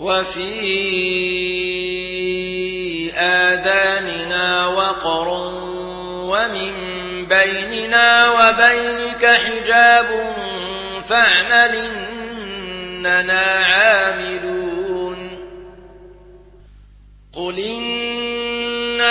وفي آذاننا وقر ومن بيننا وبينك حجاب فاعمل إننا عاملون قل إنما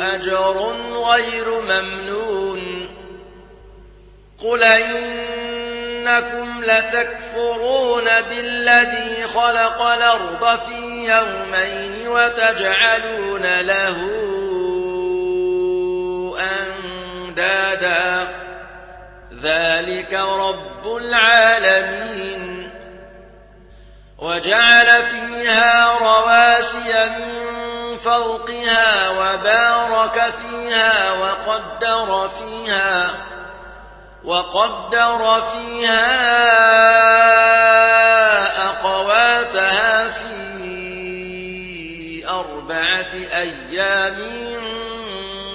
أجر غير ممنون. قل إنكم لتكفرون بالذي خلق الأرض في يومين وتجعلون له أندادا. ذلك رب العالمين. وجعل فيها رواسي من فوقها وبارك فيها وقدر فيها وقدر فيها أقواتها في أربعة أيام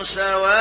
سواء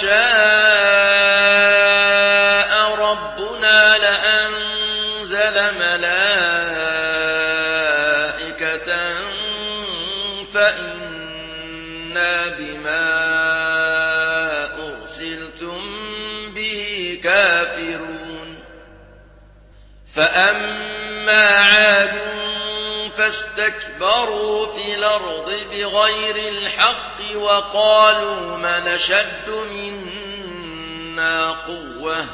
شاء ربنا لأنزل ملائكة فإنا بما أرسلتم به كافرون فأما عاد فاستكبروا في الأرض بغير الحق وقالوا من شد منا قوة.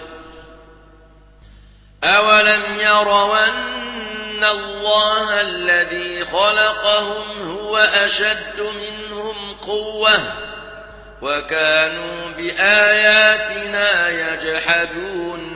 أولم يروا أن الله الذي خلقهم هو أشد منهم قوة وكانوا بآياتنا يجحدون.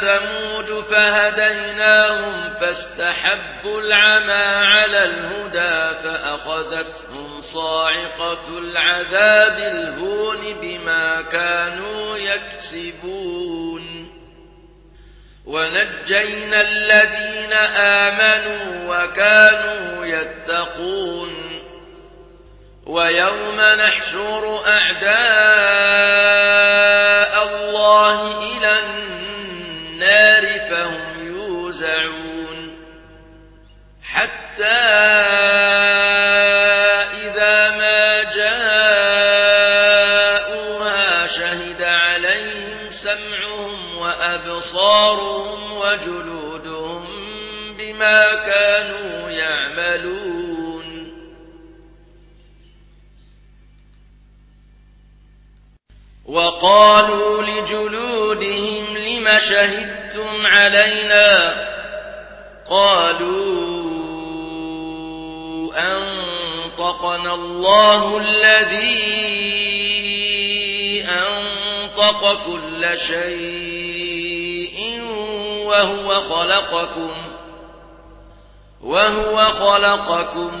ثمود فهديناهم فاستحبوا العمى على الهدى فأخذتهم صاعقة العذاب الهون بما كانوا يكسبون ونجينا الذين آمنوا وكانوا يتقون ويوم نحشر أعداء وقالوا لجلودهم لم شهدتم علينا قالوا أنطقنا الله الذي أنطق كل شيء وهو خلقكم وهو خلقكم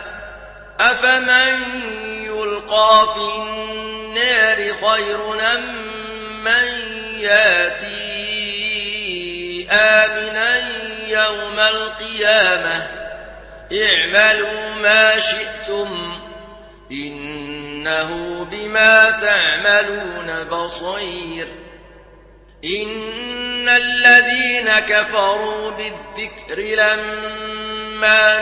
أفمن يلقى في النار خير من ياتي آمنا يوم القيامة اعملوا ما شئتم إنه بما تعملون بصير إن الذين كفروا بالذكر لما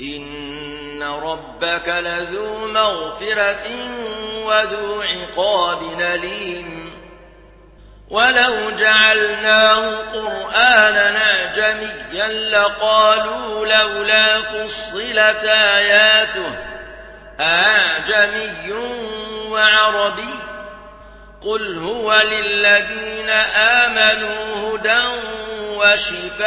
إن ربك لذو مغفرة وذو عقاب نليم ولو جعلناه قرآنا أعجميا لقالوا لولا فصلت آياته أعجمي وعربي قل هو للذين آمنوا هدى وشفاء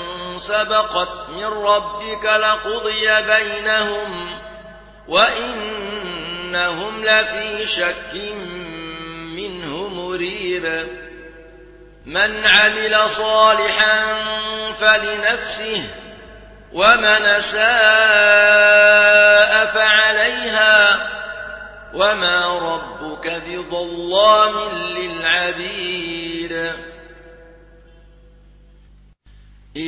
سبقت من ربك لقضي بينهم وإنهم لفي شك منه مريب. من عمل صالحا فلنفسه ومن ساء فعليها وما ربك بظلام للعبيد.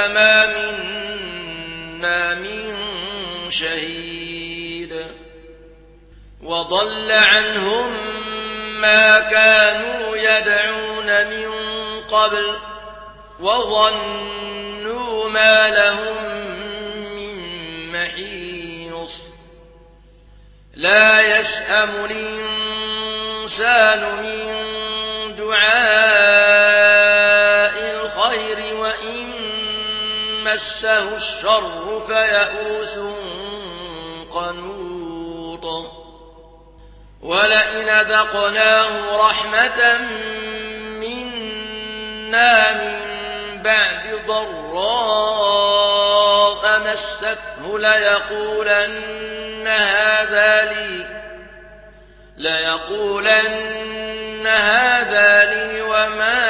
كما منا من شهيد وضل عنهم ما كانوا يدعون من قبل وظنوا ما لهم من محيص لا يسأم الإنسان من دعاء مسه الشر فيئوس قنوط. ولئن ذقناه رحمة منا من بعد ضراء مسته ليقولن هذا لي ليقولن هذا لي وما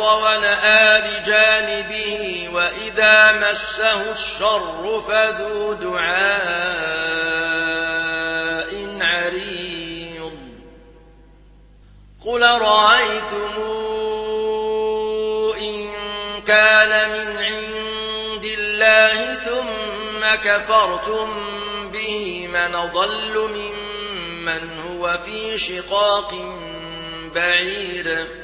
أعرض ونأى بجانبه وإذا مسه الشر فذو دعاء عريض. قل رأيتم إن كان من عند الله ثم كفرتم به من ضل ممن هو في شقاق بعيد.